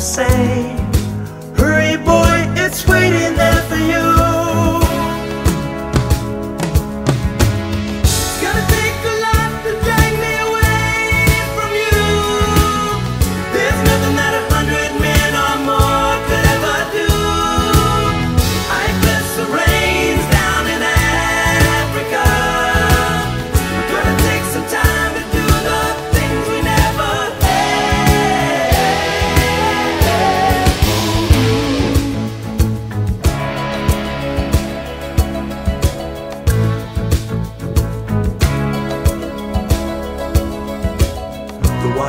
say,